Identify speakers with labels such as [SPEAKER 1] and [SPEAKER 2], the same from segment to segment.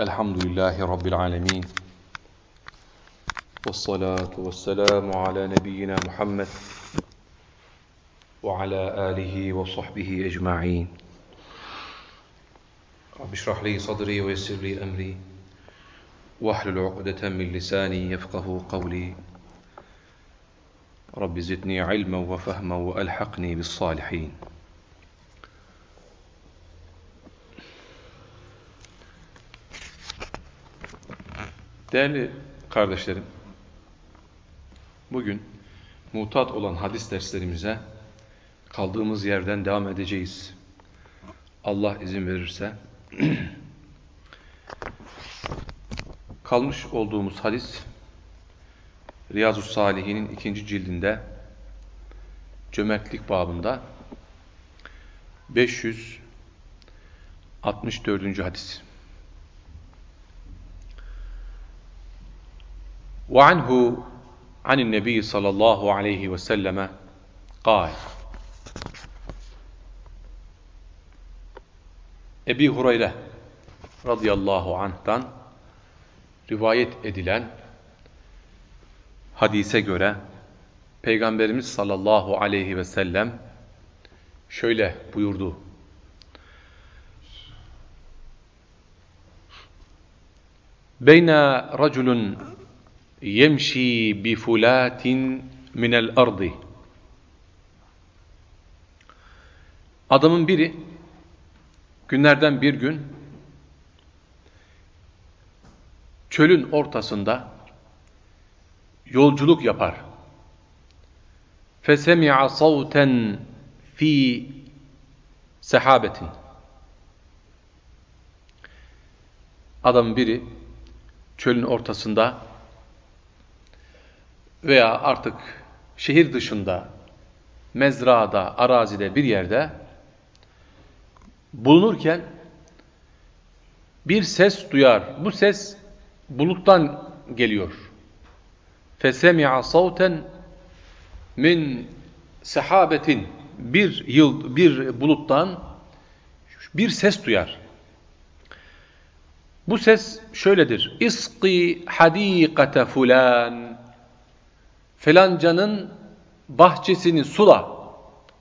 [SPEAKER 1] الحمد لله رب العالمين والصلاة والسلام على نبينا محمد وعلى آله وصحبه أجمعين. رب اشرح لي صدري ويسر لي أمري واحلل عقدة من لساني يفقه قولي. رب زدني علما وفهما وألحقني بالصالحين. Değerli kardeşlerim, bugün mutat olan hadis derslerimize kaldığımız yerden devam edeceğiz. Allah izin verirse. Kalmış olduğumuz hadis Riyazu Salihin'in ikinci cildinde cömertlik babında 564. hadis. وعنه عن النبي صلى الله عليه وسلم قال Ebi Hureyre radıyallahu anh'tan rivayet edilen hadise göre Peygamberimiz sallallahu aleyhi ve sellem şöyle buyurdu. Beyne raculun bi fulatin minel ardi. Adamın biri günlerden bir gün çölün ortasında yolculuk yapar. Fesemi'a savten fi sehabetin. Adamın biri çölün ortasında veya artık şehir dışında, mezrada, arazide bir yerde bulunurken bir ses duyar. Bu ses buluttan geliyor. فَسَمِعَ صَوْتًا min sehabetin bir yıl bir buluttan bir ses duyar. Bu ses şöyledir. İski hadikate fulan Felancanın bahçesini sula.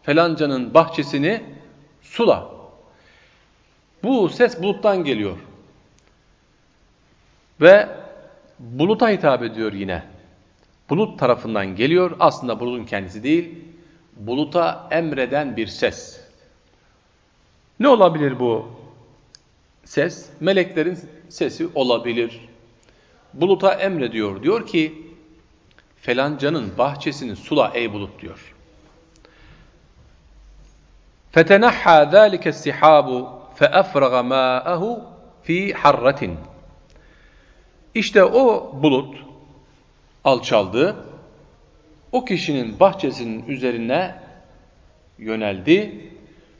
[SPEAKER 1] Felancanın bahçesini sula. Bu ses buluttan geliyor. Ve buluta hitap ediyor yine. Bulut tarafından geliyor. Aslında bulutun kendisi değil. Buluta emreden bir ses. Ne olabilir bu ses? Meleklerin sesi olabilir. Buluta emrediyor. Diyor ki felancanın bahçesini sula ey bulut diyor. فَتَنَحَّى ذَٰلِكَ السِّحَابُ فَأَفْرَغَ مَاءَهُ fi harratin. İşte o bulut alçaldı. O kişinin bahçesinin üzerine yöneldi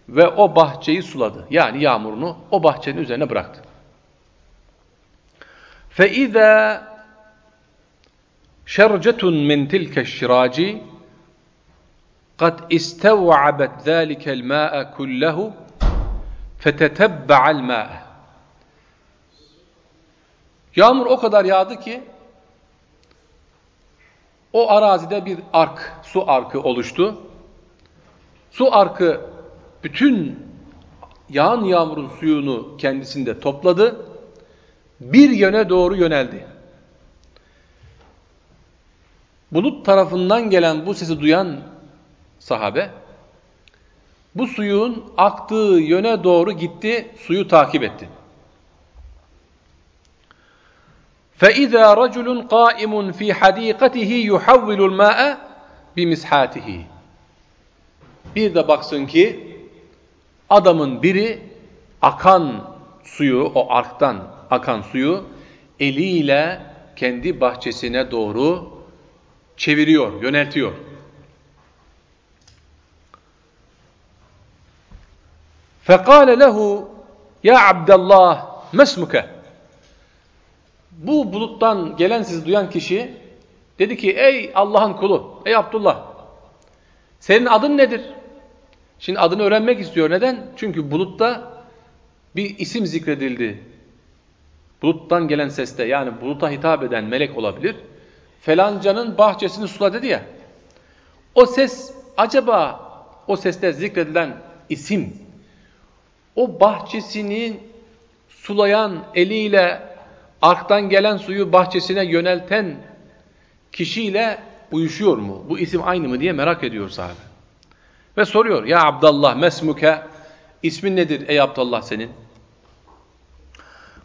[SPEAKER 1] ve o bahçeyi suladı. Yani yağmurunu o bahçenin üzerine bıraktı. فَاِذَا şercetun min tilke'ş-şiraci قد استوعبت ذلك الماء كله fetetebbe'al mâ'e Yağmur o kadar yağdı ki o arazide bir ark, su arkı oluştu. Su arkı bütün yağan yağmurun suyunu kendisinde topladı. Bir yöne doğru yöneldi. Bulut tarafından gelen bu sesi duyan sahabe bu suyun aktığı yöne doğru gitti, suyu takip etti. فَإِذَا رَجُلٌ قَائِمٌ فِي حَد۪يقَتِهِ يُحَوِّلُ الْمَاءَ بِمِسْحَاتِهِ Bir de baksın ki adamın biri akan suyu, o arktan akan suyu eliyle kendi bahçesine doğru çeviriyor, yöneltiyor. Fekale lehu ya Abdullah mesmuke Bu buluttan gelen sizi duyan kişi dedi ki ey Allah'ın kulu, ey Abdullah senin adın nedir? Şimdi adını öğrenmek istiyor. Neden? Çünkü bulutta bir isim zikredildi. Buluttan gelen seste yani buluta hitap eden melek olabilir. Felancanın bahçesini sula dedi ya. O ses acaba o seste zikredilen isim o bahçesini sulayan eliyle arktan gelen suyu bahçesine yönelten kişiyle uyuşuyor mu? Bu isim aynı mı diye merak ediyor sahabe. Ve soruyor ya Abdullah mesmuke ismin nedir ey Abdullah senin?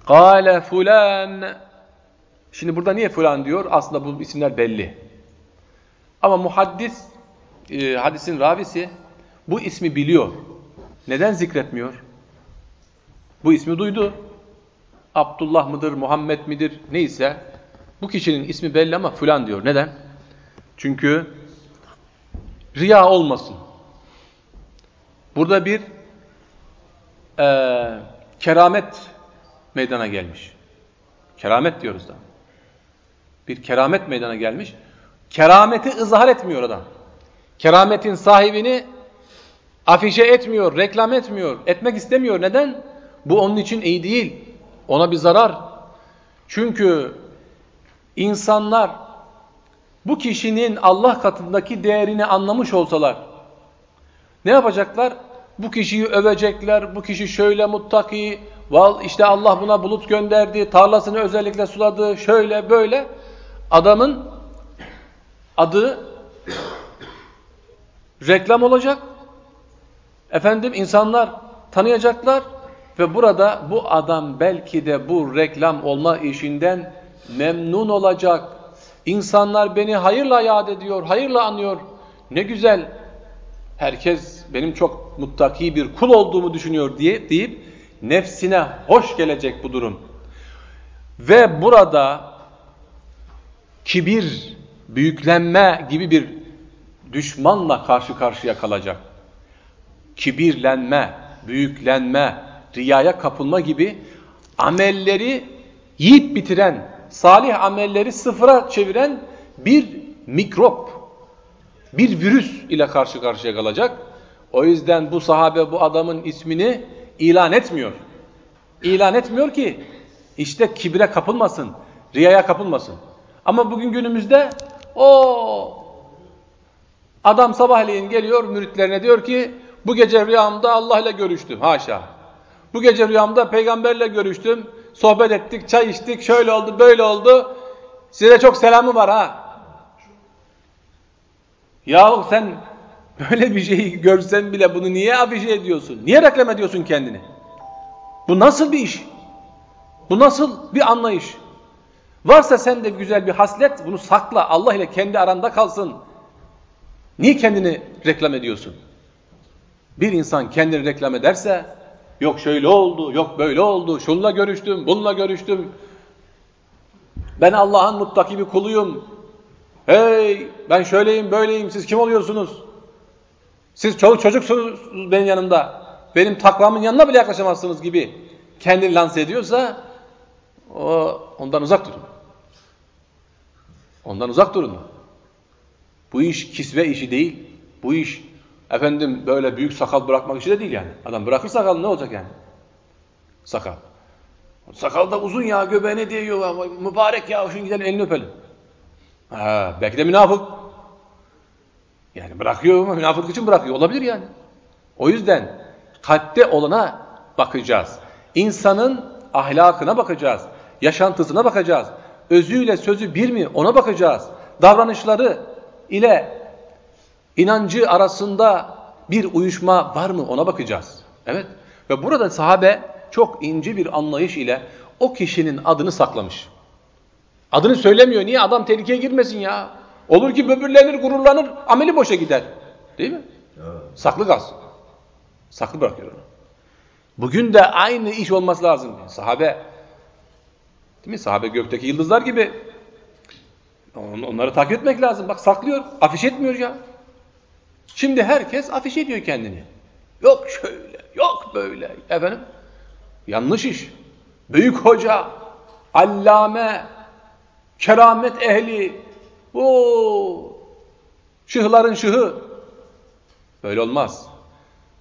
[SPEAKER 1] Kale fulan Şimdi burada niye fulan diyor? Aslında bu isimler belli. Ama muhaddis e, hadisin ravisi bu ismi biliyor. Neden zikretmiyor? Bu ismi duydu. Abdullah mıdır, Muhammed midir neyse bu kişinin ismi belli ama fulan diyor. Neden? Çünkü riya olmasın. Burada bir e, keramet meydana gelmiş. Keramet diyoruz da. Bir keramet meydana gelmiş. Kerameti ızhar etmiyor adam. Kerametin sahibini afişe etmiyor, reklam etmiyor, etmek istemiyor. Neden? Bu onun için iyi değil. Ona bir zarar. Çünkü insanlar bu kişinin Allah katındaki değerini anlamış olsalar ne yapacaklar? Bu kişiyi övecekler, bu kişi şöyle muttaki, val işte Allah buna bulut gönderdi, tarlasını özellikle suladı, şöyle böyle. Adamın adı reklam olacak. Efendim insanlar tanıyacaklar ve burada bu adam belki de bu reklam olma işinden memnun olacak. İnsanlar beni hayırla yad ediyor, hayırla anıyor. Ne güzel. Herkes benim çok muttaki bir kul olduğumu düşünüyor diye deyip nefsine hoş gelecek bu durum. Ve burada kibir, büyüklenme gibi bir düşmanla karşı karşıya kalacak. Kibirlenme, büyüklenme, riyaya kapılma gibi amelleri yiyip bitiren, salih amelleri sıfıra çeviren bir mikrop, bir virüs ile karşı karşıya kalacak. O yüzden bu sahabe bu adamın ismini ilan etmiyor. İlan etmiyor ki işte kibre kapılmasın, riyaya kapılmasın. Ama bugün günümüzde o adam sabahleyin geliyor müritlerine diyor ki bu gece rüyamda Allah ile görüştüm. Haşa. Bu gece rüyamda peygamberle görüştüm. Sohbet ettik, çay içtik, şöyle oldu, böyle oldu. Size çok selamı var ha. Yahu sen böyle bir şeyi görsen bile bunu niye afişe ediyorsun? Niye reklam ediyorsun kendini? Bu nasıl bir iş? Bu nasıl bir anlayış? Varsa sende güzel bir haslet bunu sakla. Allah ile kendi aranda kalsın. Niye kendini reklam ediyorsun? Bir insan kendini reklam ederse yok şöyle oldu, yok böyle oldu, şunla görüştüm, bununla görüştüm. Ben Allah'ın muttaki bir kuluyum. Hey ben şöyleyim böyleyim siz kim oluyorsunuz? Siz çoluk çocuksunuz benim yanımda. Benim takvamın yanına bile yaklaşamazsınız gibi kendini lanse ediyorsa o, ondan uzak durun. Ondan uzak durun. Bu iş kisve işi değil. Bu iş efendim böyle büyük sakal bırakmak işi de değil yani. Adam bırakır sakal ne olacak yani? Sakal. Sakal da uzun ya göbeğine diyor mübarek ya şunu gidelim elini öpelim. Ha, belki de münafık. Yani bırakıyor ama münafık için bırakıyor. Olabilir yani. O yüzden kalpte olana bakacağız. İnsanın ahlakına bakacağız. Yaşantısına bakacağız. Özüyle sözü bir mi ona bakacağız. Davranışları ile inancı arasında bir uyuşma var mı ona bakacağız. Evet. Ve burada sahabe çok ince bir anlayış ile o kişinin adını saklamış. Adını söylemiyor. Niye? Adam tehlikeye girmesin ya. Olur ki böbürlenir, gururlanır, ameli boşa gider. Değil mi? Evet. Saklı kalsın. Saklı bırakıyor onu. Bugün de aynı iş olması lazım. Sahabe, değil mi? Sahabe gökteki yıldızlar gibi. Onları takip etmek lazım. Bak saklıyor, afiş etmiyor ya. Şimdi herkes afiş ediyor kendini. Yok şöyle, yok böyle. Efendim, yanlış iş. Büyük hoca, allame, keramet ehli, bu şıhların şıhı. Böyle olmaz.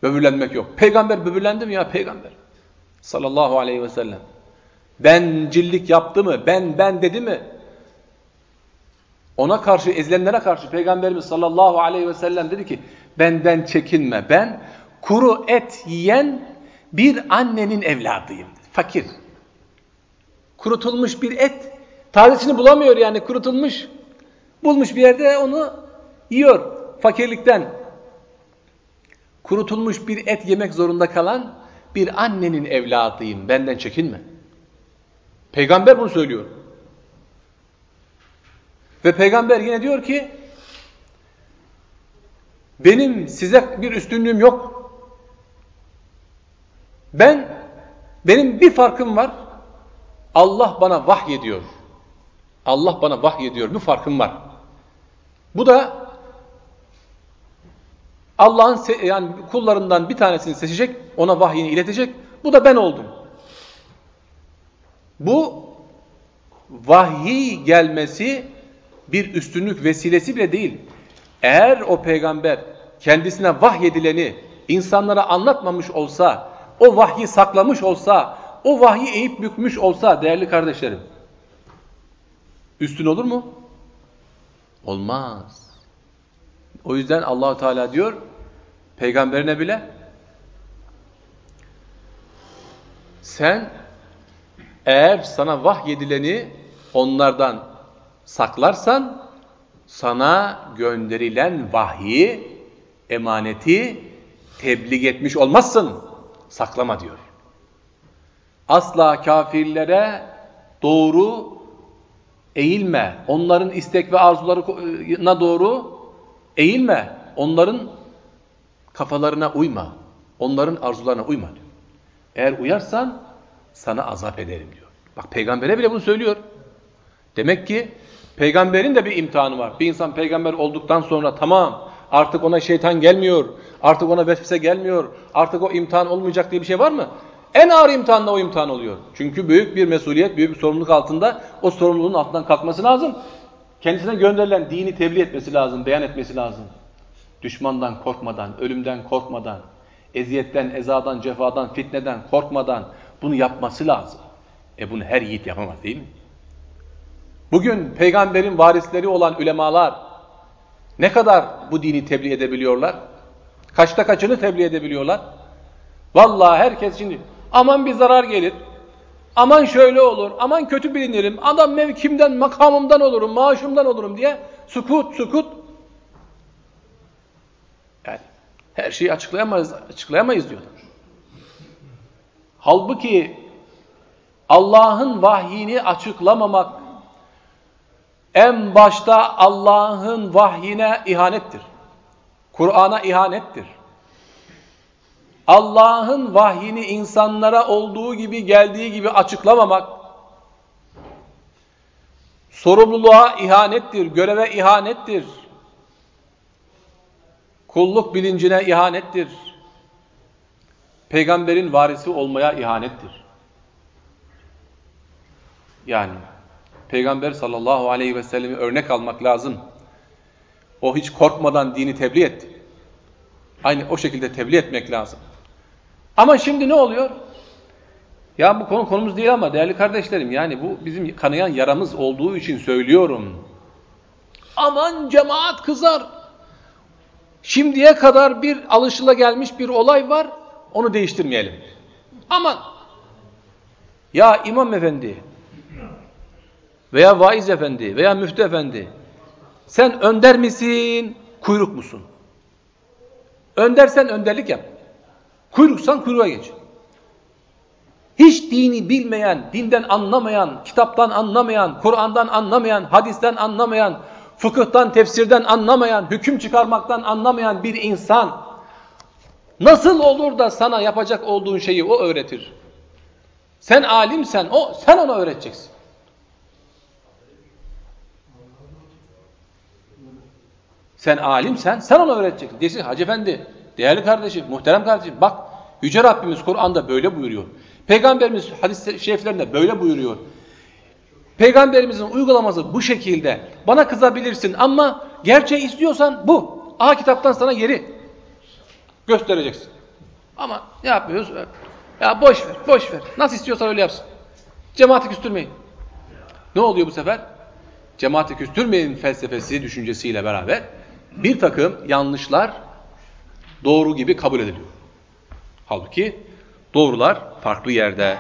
[SPEAKER 1] Böbürlenmek yok. Peygamber böbürlendi mi ya peygamber? Sallallahu aleyhi ve sellem. Bencillik yaptı mı? Ben ben dedi mi? Ona karşı ezilenlere karşı Peygamberimiz sallallahu aleyhi ve sellem dedi ki benden çekinme ben kuru et yiyen bir annenin evladıyım. Fakir. Kurutulmuş bir et. Tazesini bulamıyor yani kurutulmuş. Bulmuş bir yerde onu yiyor fakirlikten. Kurutulmuş bir et yemek zorunda kalan bir annenin evladıyım. Benden çekinme. Peygamber bunu söylüyor. Ve peygamber yine diyor ki benim size bir üstünlüğüm yok. Ben benim bir farkım var. Allah bana vahyediyor. Allah bana vahyediyor. Bir farkım var. Bu da Allah'ın yani kullarından bir tanesini seçecek, ona vahyini iletecek. Bu da ben oldum. Bu vahiy gelmesi bir üstünlük vesilesi bile değil. Eğer o peygamber kendisine vahyedileni insanlara anlatmamış olsa, o vahyi saklamış olsa, o vahyi eğip bükmüş olsa değerli kardeşlerim, üstün olur mu? Olmaz. O yüzden Allahu Teala diyor peygamberine bile sen eğer sana vahyedileni onlardan saklarsan sana gönderilen vahyi, emaneti tebliğ etmiş olmazsın. Saklama diyor. Asla kafirlere doğru eğilme. Onların istek ve arzularına doğru eğilme. Onların kafalarına uyma. Onların arzularına uyma diyor. Eğer uyarsan sana azap ederim diyor. Bak peygambere bile bunu söylüyor. Demek ki peygamberin de bir imtihanı var. Bir insan peygamber olduktan sonra tamam artık ona şeytan gelmiyor. Artık ona vesvese gelmiyor. Artık o imtihan olmayacak diye bir şey var mı? En ağır imtihan da o imtihan oluyor. Çünkü büyük bir mesuliyet, büyük bir sorumluluk altında o sorumluluğun altından kalkması lazım. Kendisine gönderilen dini tebliğ etmesi lazım, beyan etmesi lazım. Düşmandan korkmadan, ölümden korkmadan, eziyetten, ezadan, cefadan, fitneden korkmadan bunu yapması lazım. E bunu her yiğit yapamaz değil mi? Bugün peygamberin varisleri olan ulemalar ne kadar bu dini tebliğ edebiliyorlar? Kaçta kaçını tebliğ edebiliyorlar? Vallahi herkes şimdi aman bir zarar gelir, aman şöyle olur, aman kötü bilinirim, adam mevkimden, makamımdan olurum, maaşımdan olurum diye sukut sukut. Yani her şeyi açıklayamayız, açıklayamayız diyorlar. Halbuki Allah'ın vahyini açıklamamak en başta Allah'ın vahyine ihanettir. Kur'an'a ihanettir. Allah'ın vahyini insanlara olduğu gibi geldiği gibi açıklamamak sorumluluğa ihanettir, göreve ihanettir. Kulluk bilincine ihanettir. Peygamberin varisi olmaya ihanettir. Yani Peygamber sallallahu aleyhi ve sellemi örnek almak lazım. O hiç korkmadan dini tebliğ etti. Aynı o şekilde tebliğ etmek lazım. Ama şimdi ne oluyor? Ya bu konu konumuz değil ama değerli kardeşlerim yani bu bizim kanayan yaramız olduğu için söylüyorum. Aman cemaat kızar. Şimdiye kadar bir alışıla gelmiş bir olay var. Onu değiştirmeyelim. Aman. Ya imam efendi veya vaiz efendi veya müftü efendi sen önder misin, kuyruk musun? Öndersen önderlik yap. Kuyruksan kuyruğa geç. Hiç dini bilmeyen, dinden anlamayan, kitaptan anlamayan, Kur'an'dan anlamayan, hadisten anlamayan, fıkıhtan, tefsirden anlamayan, hüküm çıkarmaktan anlamayan bir insan nasıl olur da sana yapacak olduğun şeyi o öğretir? Sen alimsen, o sen ona öğreteceksin. Sen alimsen sen ona öğreteceksin. Desin Hacı Efendi, değerli kardeşim, muhterem kardeşim bak Yüce Rabbimiz Kur'an'da böyle buyuruyor. Peygamberimiz hadis-i şeriflerinde böyle buyuruyor. Peygamberimizin uygulaması bu şekilde. Bana kızabilirsin ama gerçeği istiyorsan bu. Aha kitaptan sana yeri göstereceksin. Ama ne yapıyoruz? Ya boş ver, boş ver. Nasıl istiyorsan öyle yapsın. Cemaati küstürmeyin. Ne oluyor bu sefer? Cemaati küstürmeyin felsefesi, düşüncesiyle beraber bir takım yanlışlar doğru gibi kabul ediliyor. Halbuki doğrular farklı yerde.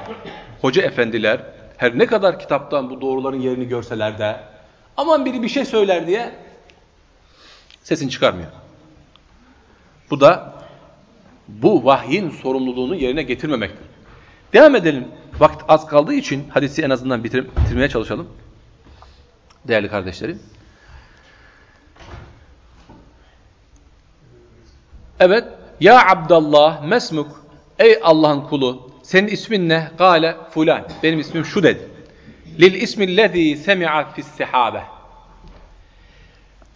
[SPEAKER 1] Hoca efendiler her ne kadar kitaptan bu doğruların yerini görseler de aman biri bir şey söyler diye sesini çıkarmıyor. Bu da bu vahyin sorumluluğunu yerine getirmemektir. Devam edelim. Vakit az kaldığı için hadisi en azından bitir bitirmeye çalışalım. Değerli kardeşlerim. Evet. Ya Abdallah mesmuk. Ey Allah'ın kulu. Senin ismin ne? Gale fulan. Benim ismim şu dedi. Lil ismillezî semi'a fi's-sehabe.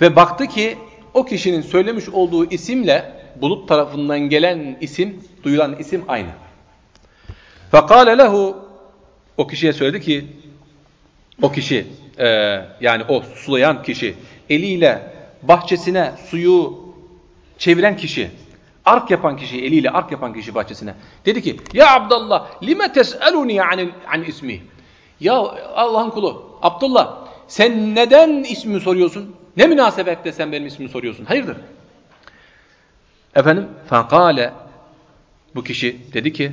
[SPEAKER 1] Ve baktı ki o kişinin söylemiş olduğu isimle bulut tarafından gelen isim, duyulan isim aynı. فَقَالَ lehu O kişiye söyledi ki, o kişi, e, yani o sulayan kişi, eliyle bahçesine suyu çeviren kişi, ark yapan kişi, eliyle ark yapan kişi bahçesine. Dedi ki, Ya Abdullah, lime tes'eluni an, an ismi? Ya Allah'ın kulu, Abdullah, sen neden ismimi soruyorsun? Ne münasebetle sen benim ismimi soruyorsun? Hayırdır? Efendim, fakale, bu kişi dedi ki,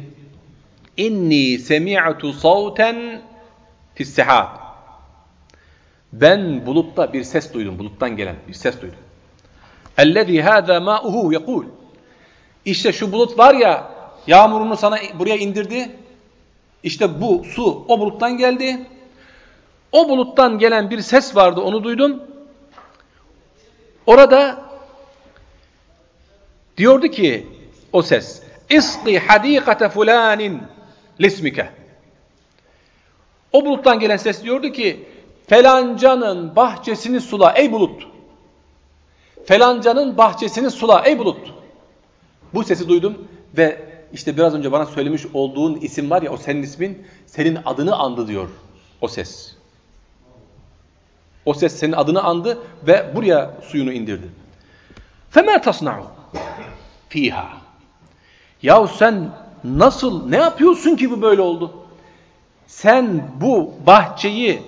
[SPEAKER 1] inni semi'tu savten fissehab. Ben bulutta bir ses duydum, buluttan gelen bir ses duydum. Ellezî hâzâ mâuhu yekûl. İşte şu bulut var ya, yağmurunu sana buraya indirdi. İşte bu su o buluttan geldi. O buluttan gelen bir ses vardı, onu duydum. Orada Diyordu ki o ses İsqi hadikate fulanin lismike. O buluttan gelen ses diyordu ki felancanın bahçesini sula ey bulut. Felancanın bahçesini sula ey bulut. Bu sesi duydum ve işte biraz önce bana söylemiş olduğun isim var ya o senin ismin senin adını andı diyor o ses. O ses senin adını andı ve buraya suyunu indirdi. Fema tasna'u fiha. Yahu sen nasıl, ne yapıyorsun ki bu böyle oldu? Sen bu bahçeyi,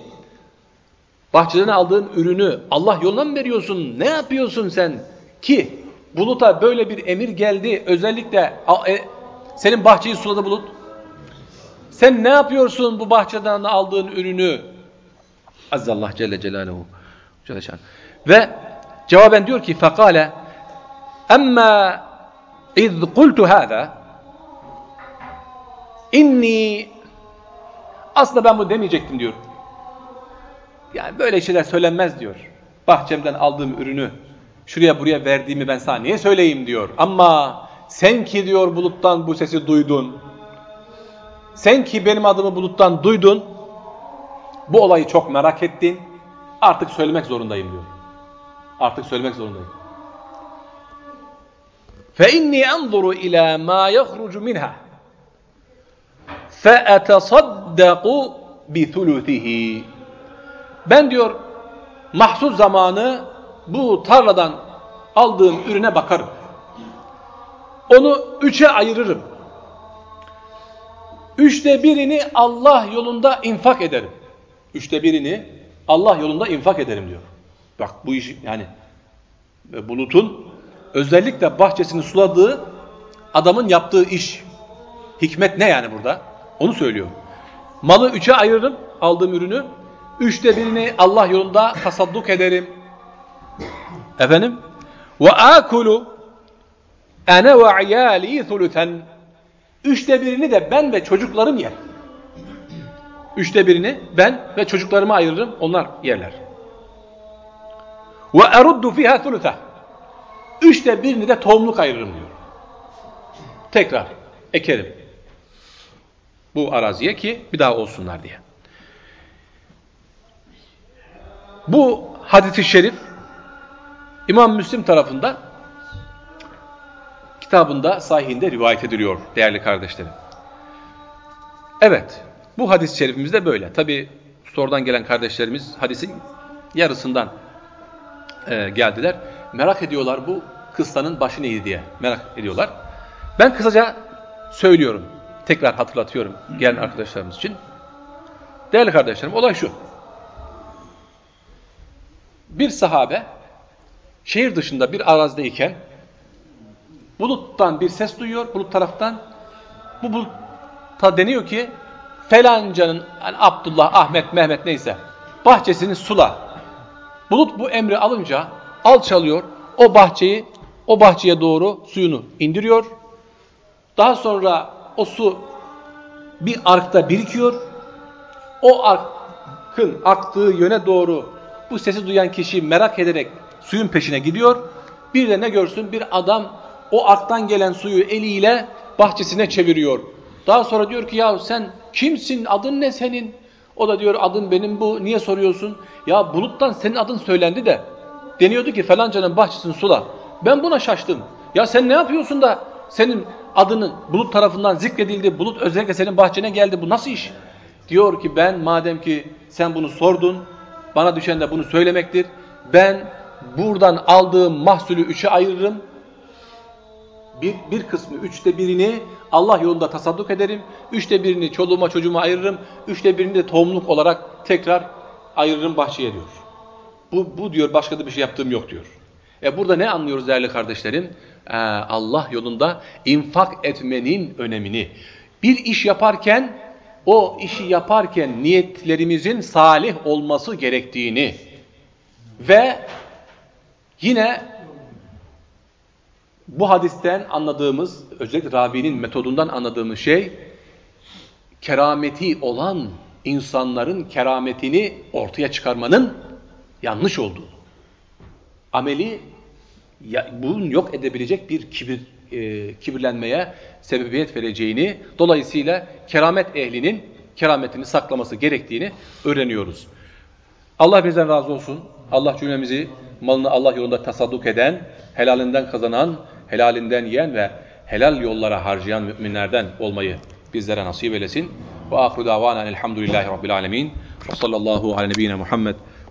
[SPEAKER 1] bahçeden aldığın ürünü Allah yoluna mı veriyorsun? Ne yapıyorsun sen? Ki buluta böyle bir emir geldi, özellikle e, senin bahçeyi suladı bulut. Sen ne yapıyorsun bu bahçeden aldığın ürünü? Azzallah Celle Celaluhu. Ve cevaben diyor ki fekale emma iz kultu hâzâ inni aslında ben bu demeyecektim diyor. Yani böyle şeyler söylenmez diyor. Bahçemden aldığım ürünü şuraya buraya verdiğimi ben sana niye söyleyeyim diyor. Ama sen ki diyor buluttan bu sesi duydun. Sen ki benim adımı buluttan duydun. Bu olayı çok merak ettin. Artık söylemek zorundayım diyor. Artık söylemek zorundayım. فَاِنِّي اَنْظُرُ اِلَى مَا يَخْرُجُ مِنْهَا فَاَتَصَدَّقُ بِثُلُثِهِ Ben diyor mahsul zamanı bu tarladan aldığım ürüne bakarım. Onu üçe ayırırım. Üçte birini Allah yolunda infak ederim. Üçte birini Allah yolunda infak ederim diyor. Bak bu iş yani bulutun özellikle bahçesini suladığı adamın yaptığı iş. Hikmet ne yani burada? Onu söylüyor. Malı üçe ayırırım aldığım ürünü. Üçte birini Allah yolunda tasadduk ederim. Efendim? Ve akulu ene ve iyali thuluthen Üçte birini de ben ve çocuklarım yer. Üçte birini ben ve çocuklarıma ayırırım. Onlar yerler. Ve eruddu fiha thulutha Üçte birini de tohumluk ayırırım diyor. Tekrar ekerim. Bu araziye ki bir daha olsunlar diye. Bu hadis-i şerif İmam Müslim tarafından kitabında sahihinde rivayet ediliyor değerli kardeşlerim. Evet, bu hadis-i şerifimiz de böyle. Tabi sorudan gelen kardeşlerimiz hadisin yarısından e, geldiler. Merak ediyorlar bu kıssanın başı neydi diye merak ediyorlar. Ben kısaca söylüyorum. Tekrar hatırlatıyorum gelen arkadaşlarımız için. Değerli kardeşlerim olay şu. Bir sahabe şehir dışında bir arazideyken buluttan bir ses duyuyor, bulut taraftan. Bu buluta deniyor ki felancanın yani Abdullah, Ahmet, Mehmet neyse bahçesini sula. Bulut bu emri alınca alçalıyor. O bahçeyi o bahçeye doğru suyunu indiriyor. Daha sonra o su bir arkta birikiyor. O arkın aktığı yöne doğru bu sesi duyan kişi merak ederek suyun peşine gidiyor. Bir de ne görsün bir adam o arktan gelen suyu eliyle bahçesine çeviriyor. Daha sonra diyor ki ya sen kimsin adın ne senin? O da diyor adım benim bu niye soruyorsun? Ya buluttan senin adın söylendi de deniyordu ki falancanın bahçesini sula. Ben buna şaştım. Ya sen ne yapıyorsun da senin adının bulut tarafından zikredildi. Bulut özellikle senin bahçene geldi. Bu nasıl iş? Diyor ki ben madem ki sen bunu sordun bana düşen de bunu söylemektir. Ben buradan aldığım mahsulü üçe ayırırım. Bir, bir kısmı, üçte birini Allah yolunda tasadduk ederim. Üçte birini çoluğuma çocuğuma ayırırım. Üçte birini de tohumluk olarak tekrar ayırırım bahçeye diyor. Bu, bu diyor başka da bir şey yaptığım yok diyor. E burada ne anlıyoruz değerli kardeşlerim? Ee, Allah yolunda infak etmenin önemini. Bir iş yaparken o işi yaparken niyetlerimizin salih olması gerektiğini ve yine bu hadisten anladığımız, özellikle Rabi'nin metodundan anladığımız şey, kerameti olan insanların kerametini ortaya çıkarmanın yanlış olduğu. Ameli ya, bunun yok edebilecek bir kibir, e, kibirlenmeye sebebiyet vereceğini, dolayısıyla keramet ehlinin kerametini saklaması gerektiğini öğreniyoruz. Allah bizden razı olsun. Allah cümlemizi malını Allah yolunda tasadduk eden, helalinden kazanan, helalinden yiyen ve helal yollara harcayan müminlerden olmayı bizlere nasip eylesin. Ve ahru davana elhamdülillahi rabbil alemin. Ve sallallahu ala nebiyyina Muhammed